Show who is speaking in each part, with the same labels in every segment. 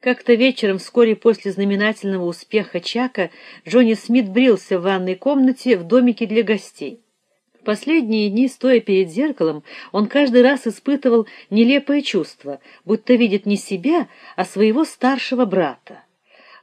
Speaker 1: Как-то вечером, вскоре после знаменательного успеха Чака, Джонни Смит брился в ванной комнате в домике для гостей. В последние дни, стоя перед зеркалом, он каждый раз испытывал нелепое чувство, будто видит не себя, а своего старшего брата.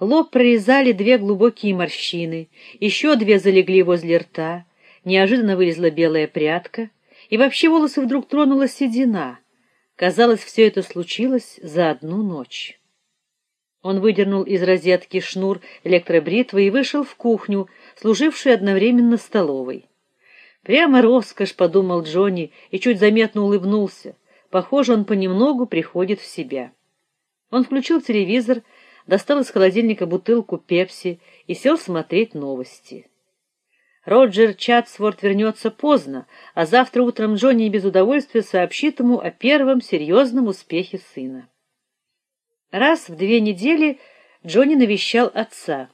Speaker 1: Лоб прорезали две глубокие морщины, еще две залегли возле рта, неожиданно вылезла белая прядка, и вообще волосы вдруг тронула седина. Казалось, все это случилось за одну ночь. Он выдернул из розетки шнур электробритвы и вышел в кухню, служившую одновременно столовой. Прямо роскошь, подумал Джонни и чуть заметно улыбнулся. Похоже, он понемногу приходит в себя. Он включил телевизор, достал из холодильника бутылку пепси и сел смотреть новости. Роджер Чатсворт вернется поздно, а завтра утром Джонни без удовольствия сообщит ему о первом серьезном успехе сына. Раз в две недели Джонни навещал отца.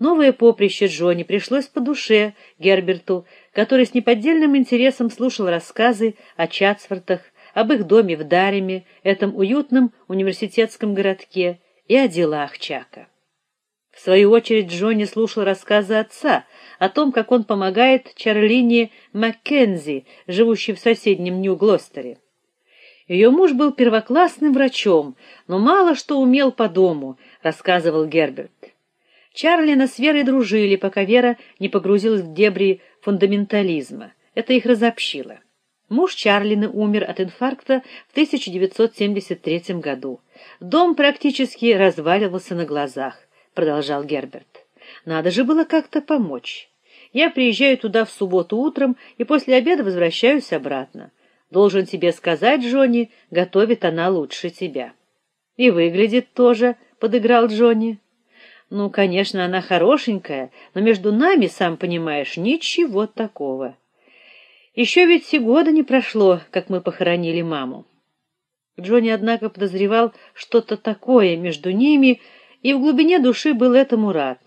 Speaker 1: Новое поприще Джонни пришлось по душе Герберту, который с неподдельным интересом слушал рассказы о Чатсвортах, об их доме в Дареме, этом уютном университетском городке, и о делах Чака. В свою очередь Джонни слушал рассказы отца о том, как он помогает Чарлине Маккензи, живущей в соседнем Нью-Глостере. Ее муж был первоклассным врачом, но мало что умел по дому, рассказывал Герберт. Чарлина с Верой дружили, пока Вера не погрузилась в дебри фундаментализма. Это их разобщило. Муж Чарлины умер от инфаркта в 1973 году. Дом практически разваливался на глазах, продолжал Герберт. Надо же было как-то помочь. Я приезжаю туда в субботу утром и после обеда возвращаюсь обратно. Должен тебе сказать, Джонни, готовит она лучше тебя. И выглядит тоже, подыграл Джонни. Ну, конечно, она хорошенькая, но между нами, сам понимаешь, ничего такого. Еще ведь и года не прошло, как мы похоронили маму. Джонни однако подозревал что-то такое между ними, и в глубине души был этому рад.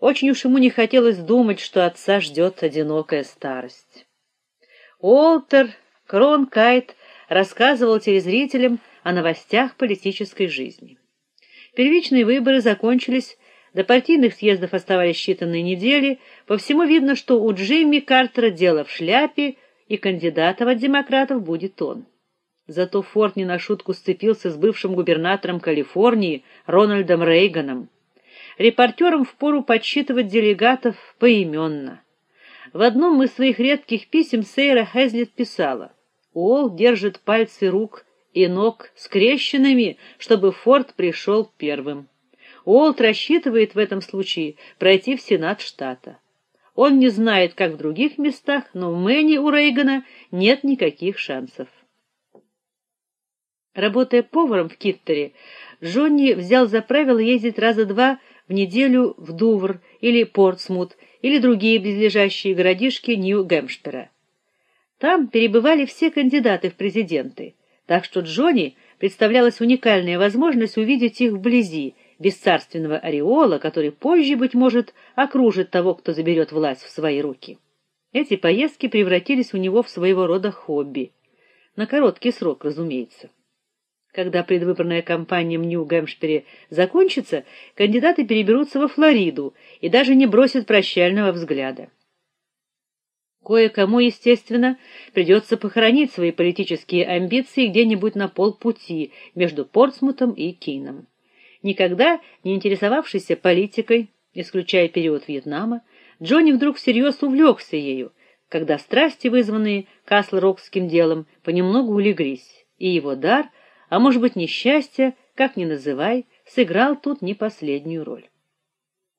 Speaker 1: Очень уж ему не хотелось думать, что отца ждет одинокая старость. Олтер Кронкайт рассказывал телезрителям о новостях политической жизни. Первичные выборы закончились, до партийных съездов оставались считанные недели, по всему видно, что у Джимми Картера дело в шляпе, и кандидатом от демократов будет он. Зато Форд не на шутку сцепился с бывшим губернатором Калифорнии Рональдом Рейганом. Репортерам впору подсчитывать делегатов поименно. В одном из своих редких писем Сейра Хезлит писала: Уолл держит пальцы рук и ног скрещенными, чтобы Форд пришел первым. Уолт рассчитывает в этом случае пройти в Сенат штата. Он не знает, как в других местах, но в Мэне у Рейгана нет никаких шансов. Работая поваром в Киттере, Джонни взял за правило ездить раза два в неделю в Дувр или Портсмут или другие близлежащие городишки Нью-Гэмпшира. Там перебывали все кандидаты в президенты, так что Джонни представлялась уникальная возможность увидеть их вблизи, без царственного ореола, который позже быть может окружит того, кто заберет власть в свои руки. Эти поездки превратились у него в своего рода хобби. На короткий срок, разумеется. Когда предвыборная кампания в Нью-Гэмпшире закончится, кандидаты переберутся во Флориду и даже не бросят прощального взгляда. Кое-кому, естественно, придется похоронить свои политические амбиции где-нибудь на полпути между Портсмутом и Кином. Никогда не интересовавшийся политикой, исключая период Вьетнама, Джонни вдруг всерьез увлекся ею, когда страсти, вызванные Касл-Рокским делом, понемногу улеглись, и его дар, а может быть, несчастье, как ни называй, сыграл тут не последнюю роль.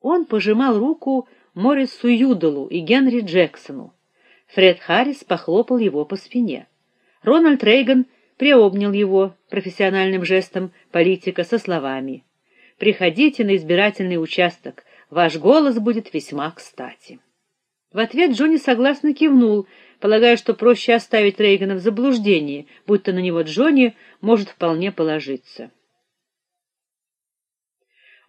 Speaker 1: Он пожимал руку Морису Юдалу и Генри Джексону, Фред Харрис похлопал его по спине. Рональд Рейган приобнял его профессиональным жестом политика со словами: "Приходите на избирательный участок, ваш голос будет весьма кстати". В ответ Джонни согласно кивнул, полагая, что проще оставить Рейгана в заблуждении, будто на него Джонни может вполне положиться.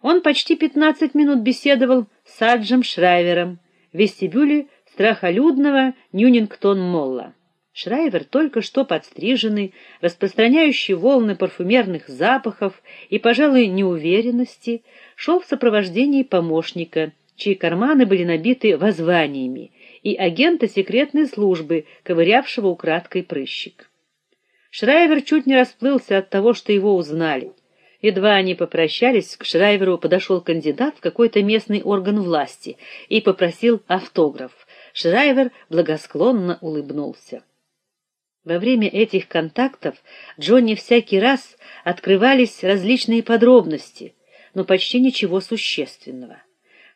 Speaker 1: Он почти пятнадцать минут беседовал с Аджем Шрайвером в вестибюле страхолюдного Ньюнингтон-Молла. Шрайвер, только что подстриженный, распространяющий волны парфюмерных запахов и, пожалуй, неуверенности, шел в сопровождении помощника, чьи карманы были набиты воззваниями, и агента секретной службы, ковырявшего украдкой прыщик. Шрайвер чуть не расплылся от того, что его узнали. Едва они попрощались, к Шрайверу подошел кандидат в какой-то местный орган власти и попросил автограф. Шрайвер благосклонно улыбнулся. Во время этих контактов Джонни всякий раз открывались различные подробности, но почти ничего существенного.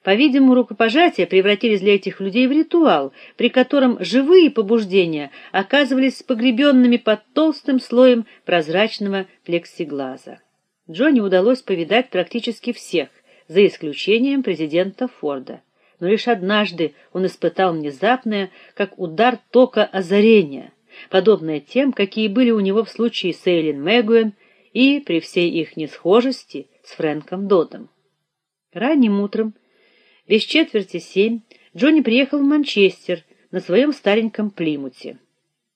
Speaker 1: По-видимому, рукопожатия превратились для этих людей в ритуал, при котором живые побуждения оказывались погребенными под толстым слоем прозрачного плексиглаза. Джонни удалось повидать практически всех, за исключением президента Форда. Но лишь однажды он испытал внезапное, как удар тока озарения, подобное тем, какие были у него в случае с Эйлин Мэгуэн и, при всей их несхожести, с Фрэнком Додом. Ранним утром без четверти семь Джонни приехал в Манчестер на своем стареньком Плимуте.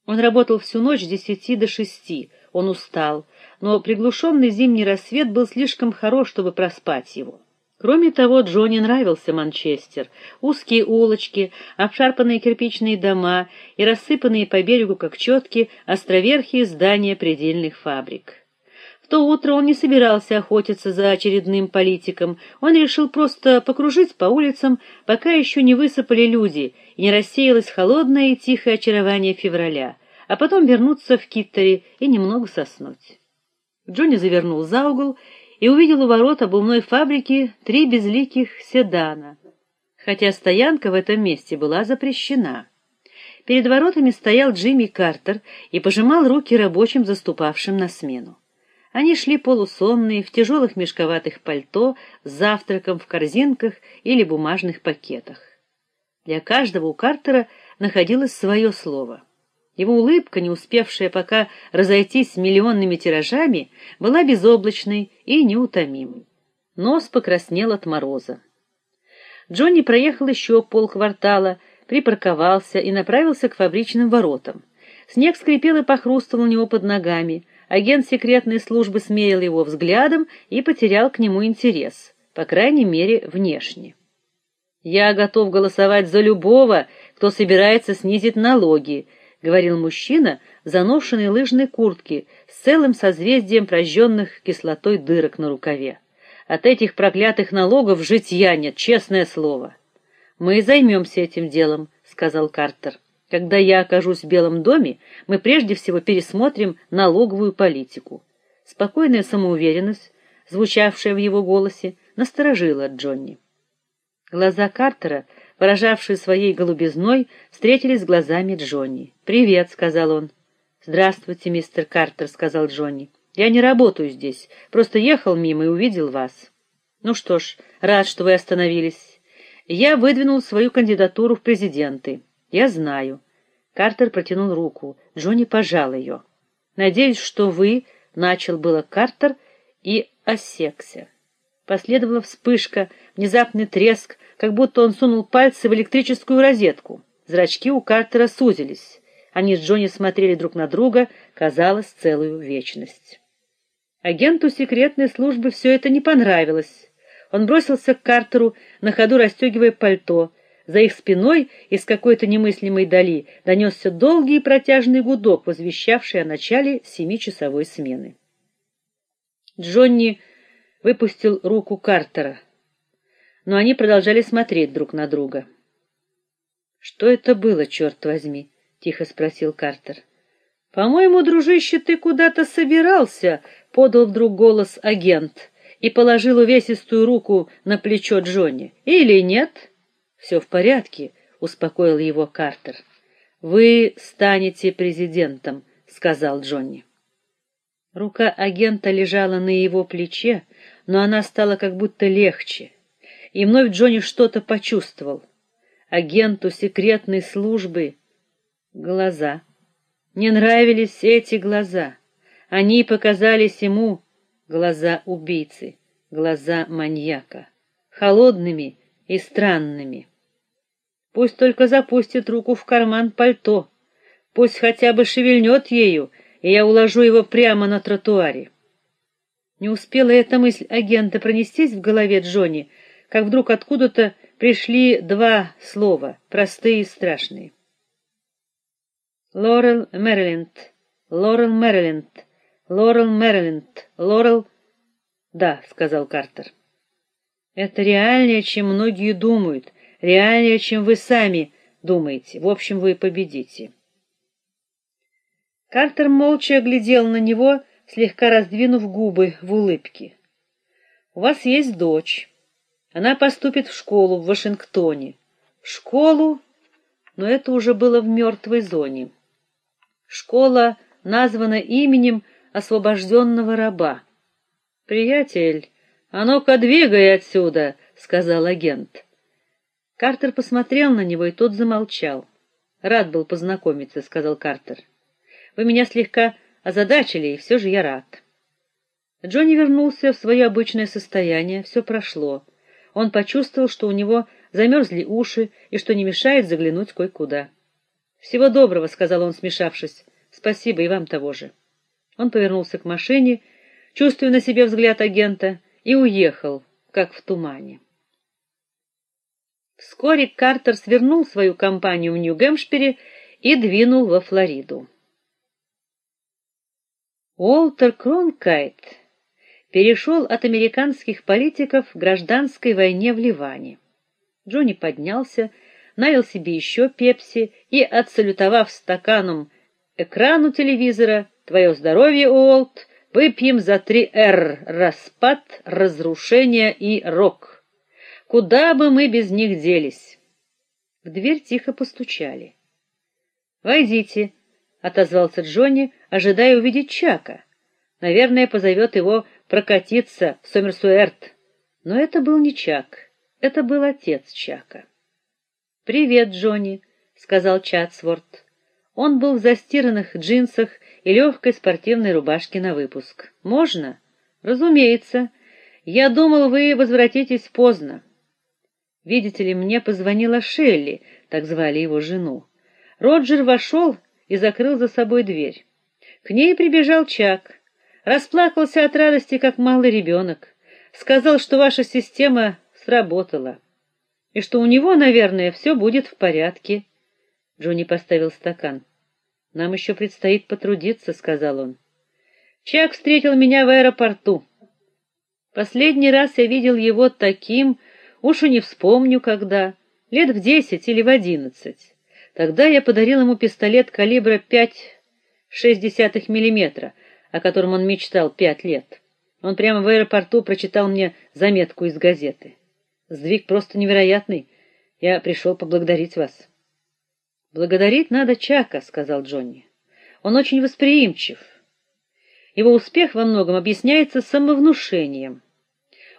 Speaker 1: Он работал всю ночь с десяти до шести. Он устал, но приглушенный зимний рассвет был слишком хорош, чтобы проспать его. Кроме того, Джонни нравился Манчестер. Узкие улочки, обшарпанные кирпичные дома и рассыпанные по берегу как четки островерхие здания предельных фабрик то утро он не собирался охотиться за очередным политиком. Он решил просто покружить по улицам, пока еще не высыпали люди и не рассеялось холодное и тихое очарование февраля, а потом вернуться в Киттери и немного соснуть. Джонни завернул за угол и увидел у ворот обувной фабрики три безликих седана, хотя стоянка в этом месте была запрещена. Перед воротами стоял Джимми Картер и пожимал руки рабочим, заступавшим на смену. Они шли полусонные, в тяжелых мешковатых пальто, с завтраком в корзинках или бумажных пакетах. Для каждого у Картера находилось свое слово. Его улыбка, не успевшая пока разойтись миллионными тиражами, была безоблачной и неутомимой. Нос покраснел от мороза. Джонни проехал еще полквартала, припарковался и направился к фабричным воротам. Снег скрипел и похрустывал у него под ногами, Агент секретной службы смерил его взглядом и потерял к нему интерес, по крайней мере, внешне. Я готов голосовать за любого, кто собирается снизить налоги, говорил мужчина в заношенной лыжной куртке с целым созвездием прожженных кислотой дырок на рукаве. От этих проклятых налогов житья нет, честное слово. Мы займемся этим делом, сказал Картер. Когда я окажусь в Белом доме, мы прежде всего пересмотрим налоговую политику. Спокойная самоуверенность, звучавшая в его голосе, насторожила Джонни. Глаза Картера, выражавшие своей голубизной, встретились с глазами Джонни. "Привет", сказал он. "Здравствуйте, мистер Картер", сказал Джонни. "Я не работаю здесь, просто ехал мимо и увидел вас. Ну что ж, рад, что вы остановились. Я выдвинул свою кандидатуру в президенты. Я знаю. Картер протянул руку. Джонни пожал ее. Надеюсь, что вы, начал было Картер и осекся. Последовала вспышка, внезапный треск, как будто он сунул пальцы в электрическую розетку. Зрачки у Картера сузились. Они с Джонни смотрели друг на друга, казалось, целую вечность. Агенту секретной службы все это не понравилось. Он бросился к Картеру, на ходу расстегивая пальто, за их спиной из какой-то немыслимой дали донесся долгий и протяжный гудок, возвещавший о начале семичасовой смены. Джонни выпустил руку Картера, но они продолжали смотреть друг на друга. Что это было, черт возьми, тихо спросил Картер. По-моему, дружище, ты куда-то собирался, подал вдруг голос агент и положил увесистую руку на плечо Джонни. Или нет? «Все в порядке, успокоил его Картер. Вы станете президентом, сказал Джонни. Рука агента лежала на его плече, но она стала как будто легче. И вновь Джонни что-то почувствовал. Агенту секретной службы глаза. Не нравились эти глаза. Они показались ему глаза убийцы, глаза маньяка, холодными и странными. Пусть только запустит руку в карман пальто. Пусть хотя бы шевельнет ею, и я уложу его прямо на тротуаре. Не успела эта мысль агента пронестись в голове Джонни, как вдруг откуда-то пришли два слова, простые и страшные. Лорел Мэриленд, Лорел Мэриленд, Лорел Мэриленд, Лорел... Да, сказал Картер. Это реальнее, чем многие думают, реальнее, чем вы сами думаете. В общем, вы победите. Картер молча глядел на него, слегка раздвинув губы в улыбке. У вас есть дочь. Она поступит в школу в Вашингтоне. В школу, но это уже было в мертвой зоне. Школа названа именем освобожденного раба. Приятель, а ну-ка двигай отсюда, сказал агент. Картер посмотрел на него, и тот замолчал. Рад был познакомиться, сказал Картер. Вы меня слегка озадачили, и все же я рад. Джонни вернулся в свое обычное состояние, все прошло. Он почувствовал, что у него замерзли уши и что не мешает заглянуть кое-куда. Всего доброго, сказал он, смешавшись. Спасибо и вам того же. Он повернулся к машине, чувствуя на себе взгляд агента, и уехал, как в тумане. Вскоре Картер свернул свою компанию в Нью-Гэмпшире и двинул во Флориду. Уолтер Кронкайт перешел от американских политиков к гражданской войне в Ливане. Джонни поднялся, налил себе еще пепси и, отсалютовав стаканом экрану телевизора, «Твое здоровье, Уолт, выпьем за три Р — распад, разрушение и рок. Куда бы мы без них делись?» В дверь тихо постучали. «Войдите», — отозвался Джонни, ожидая увидеть Чака. Наверное, позовет его прокатиться в Сомерсуэрт. Но это был не Чак, это был отец Чака. "Привет, Джонни", сказал Чатсворт. Он был в застиранных джинсах и легкой спортивной рубашке на выпуск. "Можно?" "Разумеется. Я думал, вы возвратитесь поздно". Видите ли, мне позвонила Шелли, так звали его жену. Роджер вошел и закрыл за собой дверь. К ней прибежал Чак, расплакался от радости, как малый ребенок, сказал, что ваша система сработала и что у него, наверное, все будет в порядке. Джонни поставил стакан. Нам еще предстоит потрудиться, сказал он. Чак встретил меня в аэропорту. Последний раз я видел его таким, уж и не вспомню когда, лет в десять или в одиннадцать. Тогда я подарил ему пистолет калибра 5,6 миллиметра, о котором он мечтал пять лет. Он прямо в аэропорту прочитал мне заметку из газеты. Сдвиг просто невероятный. Я пришел поблагодарить вас. Благодарить надо Чака, сказал Джонни. Он очень восприимчив. Его успех во многом объясняется самовнушением.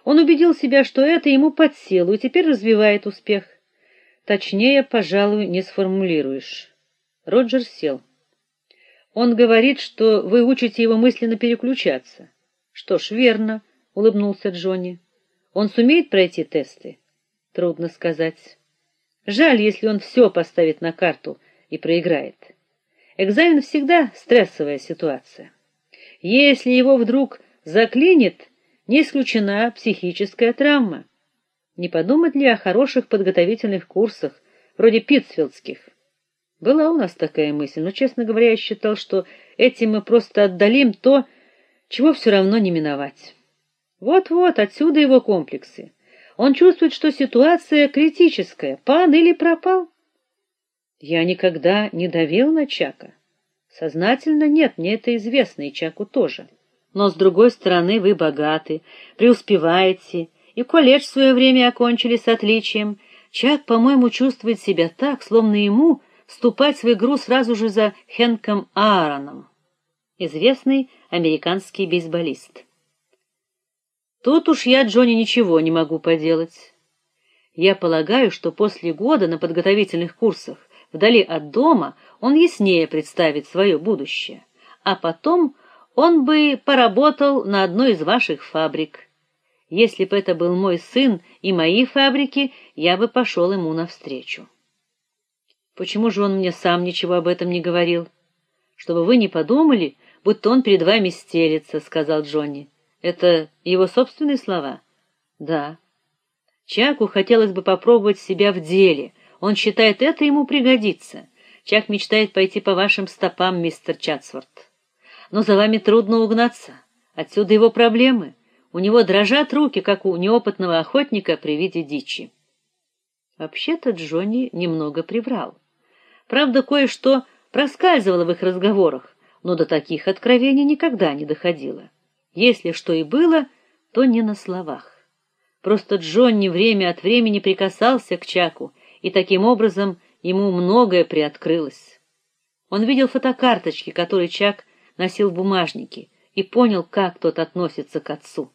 Speaker 1: Он убедил себя, что это ему под силу, и теперь развивает успех. Точнее, пожалуй, не сформулируешь. Роджер сел. Он говорит, что вы учите его мысленно переключаться. Что ж, верно, улыбнулся Джонни. Он сумеет пройти тесты? Трудно сказать. Жаль, если он все поставит на карту и проиграет. Экзамен всегда стрессовая ситуация. Если его вдруг заклинит, не исключена психическая травма. Не подумать ли о хороших подготовительных курсах, вроде питтсфилдских? Была у нас такая мысль, но, честно говоря, я считал, что этим мы просто отдалим то, чего все равно не миновать. Вот-вот, отсюда его комплексы. Он чувствует, что ситуация критическая, пан или пропал. Я никогда не давил на Чака. Сознательно нет, мне это известно, и Чаку тоже. Но с другой стороны, вы богаты, преуспеваете, и колледж в свое время окончили с отличием. Чак, по-моему, чувствует себя так, словно ему вступать в игру сразу же за Хенком Аароном, известный американский бейсболист. Тут уж я, Джонни, ничего не могу поделать. Я полагаю, что после года на подготовительных курсах вдали от дома он яснее представит свое будущее, а потом он бы поработал на одной из ваших фабрик. Если бы это был мой сын и мои фабрики, я бы пошел ему навстречу. Почему же он мне сам ничего об этом не говорил? Чтобы вы не подумали, будто он перед вами стелется, сказал Джонни. Это его собственные слова. Да. Чаку хотелось бы попробовать себя в деле. Он считает, это ему пригодится. Чак мечтает пойти по вашим стопам, мистер Чатсворт. Но за вами трудно угнаться. Отсюда его проблемы. У него дрожат руки, как у неопытного охотника при виде дичи. Вообще-то Джонни немного приврал. Правда, кое-что проскальзывало в их разговорах, но до таких откровений никогда не доходило. Если что и было, то не на словах. Просто Джонни время от времени прикасался к Чаку, и таким образом ему многое приоткрылось. Он видел фотокарточки, которые Чак носил в бумажнике, и понял, как тот относится к отцу.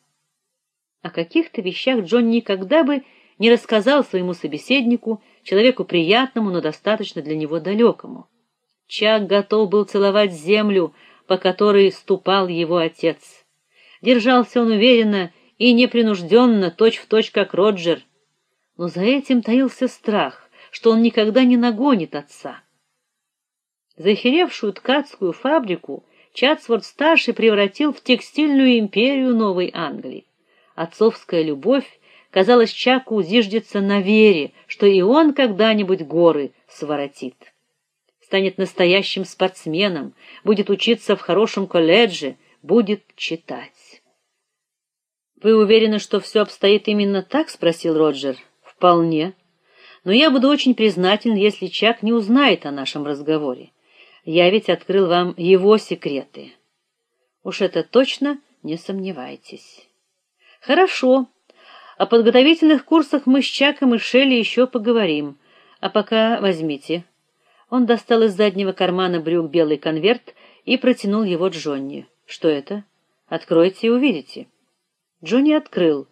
Speaker 1: О каких-то вещах Джон никогда бы не рассказал своему собеседнику, человеку приятному, но достаточно для него далекому. Чак готов был целовать землю, по которой ступал его отец. Держался он уверенно и непринужденно, точь-в-точь как Роджер. Но за этим таился страх, что он никогда не нагонит отца. Захеревшую ткацкую фабрику Чатсворт-старший превратил в текстильную империю Новой Англии. Отцовская любовь казалось, Чаку зиждется на вере, что и он когда-нибудь горы своротит. Станет настоящим спортсменом, будет учиться в хорошем колледже, будет читать. Вы уверены, что все обстоит именно так, спросил Роджер. Вполне. Но я буду очень признателен, если Чак не узнает о нашем разговоре. Я ведь открыл вам его секреты. Уж это точно не сомневайтесь. Хорошо. О подготовительных курсах мы с Чаком и Шелли еще поговорим. А пока возьмите. Он достал из заднего кармана брюк белый конверт и протянул его Джонни. Что это? Откройте и увидите. Джонни открыл.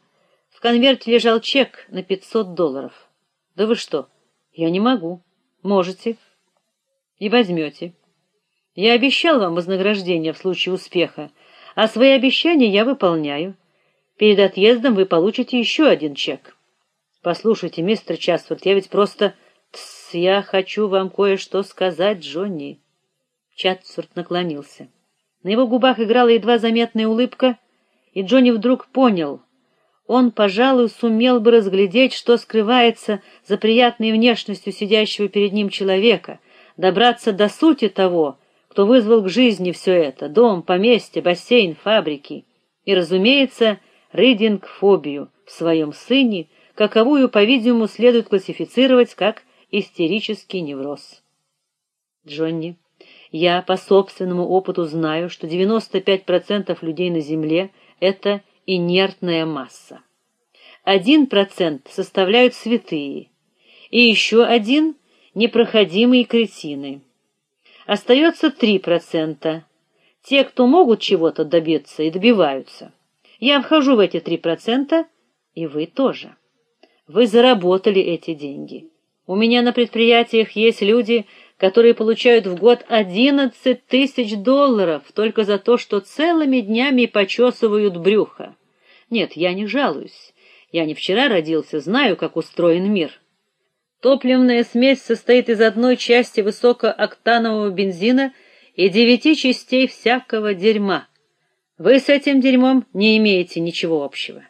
Speaker 1: В конверте лежал чек на пятьсот долларов. Да вы что? Я не могу. Можете. И возьмете. Я обещал вам вознаграждение в случае успеха, а свои обещания я выполняю. Перед отъездом вы получите еще один чек. Послушайте, мистер Часфорд, я ведь просто Тс, я хочу вам кое-что сказать, Джонни. Чатсфорд наклонился. На его губах играла едва заметная улыбка, и Джонни вдруг понял, он, пожалуй, сумел бы разглядеть, что скрывается за приятной внешностью сидящего перед ним человека, добраться до сути того, кто вызвал к жизни все это: дом, поместье, бассейн, фабрики и, разумеется, рейдинг-фобию в своем сыне, каковую, по-видимому, следует классифицировать как истерический невроз. Джонни, я по собственному опыту знаю, что 95% людей на земле это инертная масса. Один процент составляют святые, и еще один непроходимые кретины. Остается три процента. Те, кто могут чего-то добиться и добиваются. Я вхожу в эти три процента, и вы тоже. Вы заработали эти деньги. У меня на предприятиях есть люди, которые получают в год одиннадцать тысяч долларов только за то, что целыми днями почесывают брюхо. Нет, я не жалуюсь. Я не вчера родился, знаю, как устроен мир. Топливная смесь состоит из одной части высокооктанового бензина и девяти частей всякого дерьма. Вы с этим дерьмом не имеете ничего общего.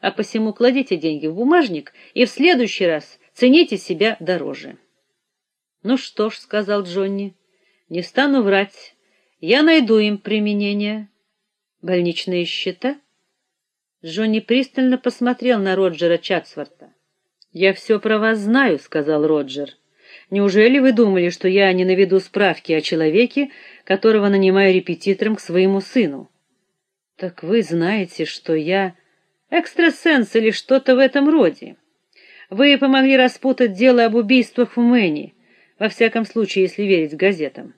Speaker 1: А посему кладите деньги в бумажник и в следующий раз цените себя дороже. Ну что ж, сказал Джонни, не стану врать. Я найду им применение. Больничные счета? Джонни пристально посмотрел на Роджера Чатсворта. Я все про вас знаю, сказал Роджер. Неужели вы думали, что я не наведу справки о человеке, которого нанимаю репетитором к своему сыну? Так вы знаете, что я экстрасенс или что-то в этом роде. Вы помогли распутать дело об убийствах в Мэне, во всяком случае, если верить газетам.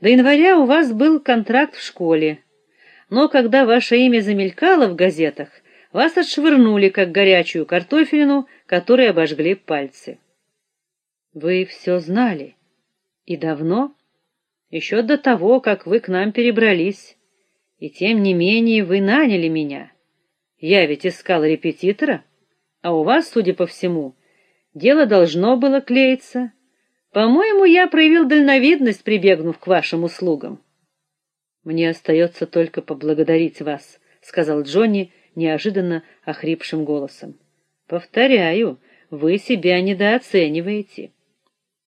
Speaker 1: До января у вас был контракт в школе. Но когда ваше имя замелькало в газетах, вас отшвырнули как горячую картофелину, которой обожгли пальцы. Вы все знали. И давно? Еще до того, как вы к нам перебрались. И тем не менее вы наняли меня. Я ведь искал репетитора, а у вас, судя по всему, дело должно было клеиться. По-моему, я проявил дальновидность, прибегнув к вашим услугам. Мне остается только поблагодарить вас, сказал Джонни неожиданно охрипшим голосом. Повторяю, вы себя недооцениваете.